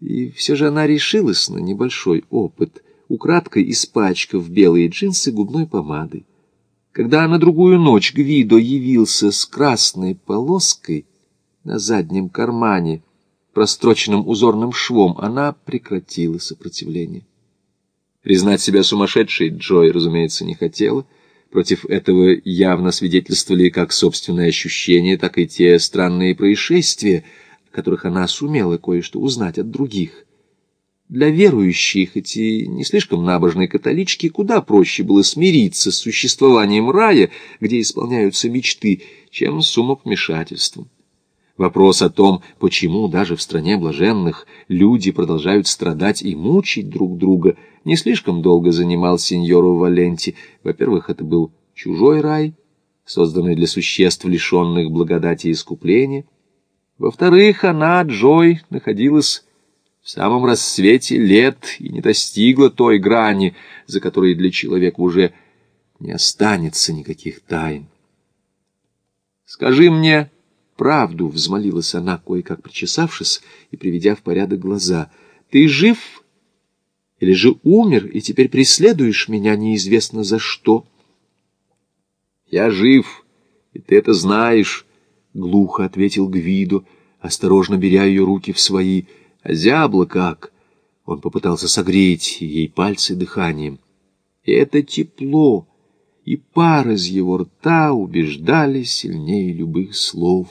И все же она решилась на небольшой опыт, украдкой испачкав белые джинсы губной помадой. Когда на другую ночь Гвидо явился с красной полоской на заднем кармане, простроченным узорным швом, она прекратила сопротивление. Признать себя сумасшедшей Джой, разумеется, не хотела. Против этого явно свидетельствовали как собственные ощущения, так и те странные происшествия, которых она сумела кое-что узнать от других. Для верующей, хоть и не слишком набожной католички, куда проще было смириться с существованием рая, где исполняются мечты, чем с умопомешательством. Вопрос о том, почему даже в стране блаженных люди продолжают страдать и мучить друг друга, не слишком долго занимал сеньору Валенти. Во-первых, это был чужой рай, созданный для существ, лишенных благодати и искупления. Во-вторых, она, Джой, находилась в самом рассвете лет и не достигла той грани, за которой для человека уже не останется никаких тайн. «Скажи мне правду», — взмолилась она, кое-как причесавшись и приведя в порядок глаза. «Ты жив или же умер, и теперь преследуешь меня неизвестно за что?» «Я жив, и ты это знаешь», — глухо ответил Гвидо, осторожно беря ее руки в свои — зябло как! Он попытался согреть ей пальцы дыханием. И это тепло, и пар из его рта убеждали сильнее любых слов.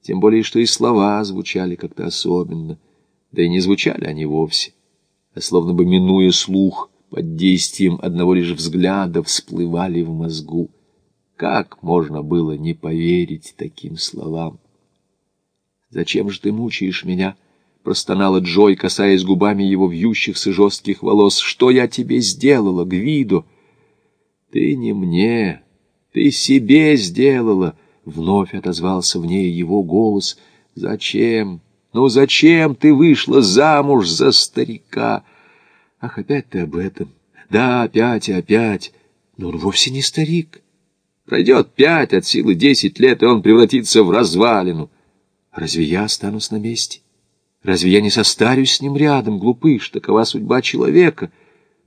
Тем более, что и слова звучали как-то особенно. Да и не звучали они вовсе, а словно бы минуя слух, под действием одного лишь взгляда всплывали в мозгу. Как можно было не поверить таким словам? «Зачем же ты мучаешь меня?» — простонала Джой, касаясь губами его вьющихся жестких волос. «Что я тебе сделала, Гвидо?» «Ты не мне, ты себе сделала!» — вновь отозвался в ней его голос. «Зачем? Ну зачем ты вышла замуж за старика?» «Ах, опять ты об этом!» «Да, опять и опять!» «Но он вовсе не старик!» «Пройдет пять от силы десять лет, и он превратится в развалину!» «Разве я останусь на месте?» Разве я не состарюсь с ним рядом, глупыш, такова судьба человека?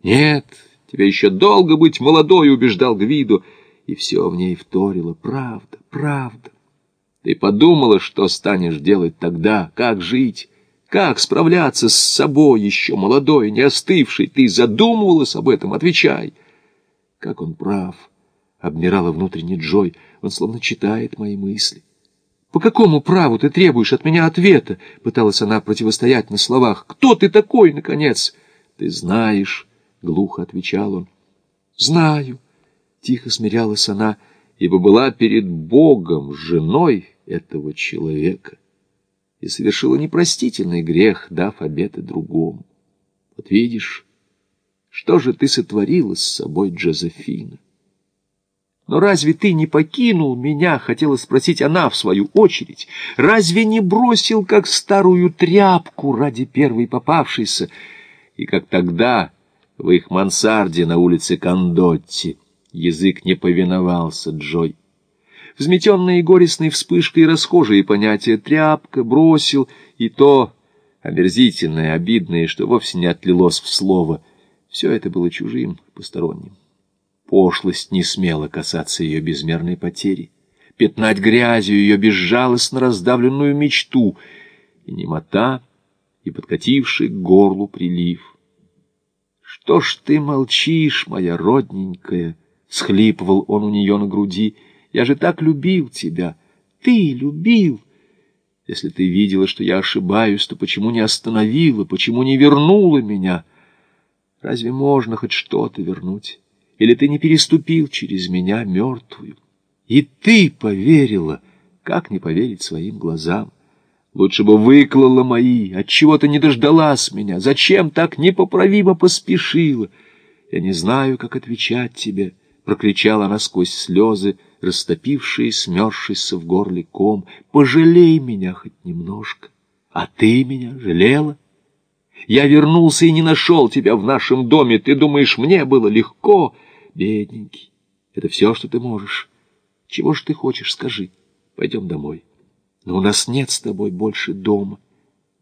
Нет, тебе еще долго быть молодой, убеждал Гвиду, и все в ней вторило. Правда, правда. Ты подумала, что станешь делать тогда, как жить, как справляться с собой, еще молодой, не остывшей. Ты задумывалась об этом, отвечай. Как он прав, обмирала внутренне Джой, он словно читает мои мысли. «По какому праву ты требуешь от меня ответа?» — пыталась она противостоять на словах. «Кто ты такой, наконец?» «Ты знаешь», — глухо отвечал он. «Знаю», — тихо смирялась она, ибо была перед Богом женой этого человека и совершила непростительный грех, дав обеты другому. Вот видишь, что же ты сотворила с собой, Джозефина? Но разве ты не покинул меня, хотела спросить она в свою очередь, разве не бросил, как старую тряпку ради первой попавшейся, и как тогда в их мансарде на улице Кондотти язык не повиновался Джой. Взметенные горестной вспышкой расхожие понятия «тряпка», «бросил» и то омерзительное, обидное, что вовсе не отлилось в слово, все это было чужим, посторонним. Пошлость не смела касаться ее безмерной потери, пятнать грязью ее безжалостно раздавленную мечту, и немота, и подкативший к горлу прилив. «Что ж ты молчишь, моя родненькая?» — схлипывал он у нее на груди. «Я же так любил тебя! Ты любил!» Если ты видела, что я ошибаюсь, то почему не остановила, почему не вернула меня? Разве можно хоть что-то вернуть? Или ты не переступил через меня мертвую? И ты поверила, как не поверить своим глазам? Лучше бы выклала мои, отчего ты не дождалась меня, зачем так непоправимо поспешила? Я не знаю, как отвечать тебе, — прокричала она сквозь слезы, растопившие, смерзшийся в горле ком. Пожалей меня хоть немножко. А ты меня жалела? Я вернулся и не нашел тебя в нашем доме. Ты думаешь, мне было легко? Бедненький, это все, что ты можешь. Чего же ты хочешь, скажи. Пойдем домой. Но у нас нет с тобой больше дома.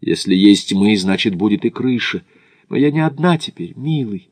Если есть мы, значит, будет и крыша. Но я не одна теперь, милый.